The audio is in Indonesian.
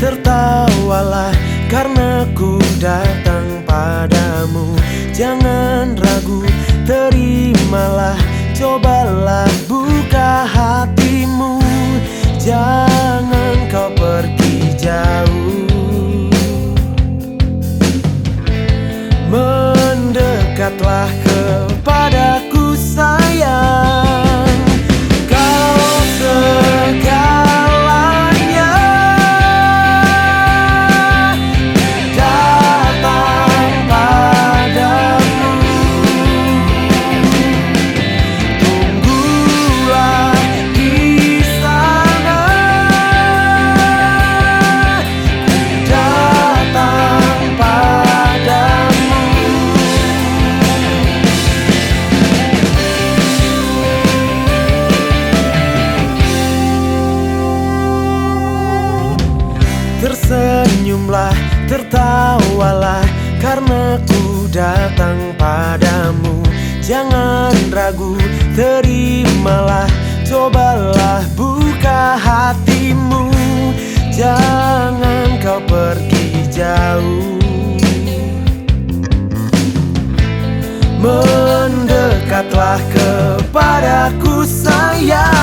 Tertawalah Karena ku datang padamu. Jangan ragu, terimalah Cobalah buka hatimu. Jangan kau pergi jauh. Mendekatlah senyumlah, tertawalah Karena ku datang padamu. Jangan ragu, terimalah Cobalah buka hatimu. Jangan kau pergi jauh. Mendekatlah kepadaku sayang.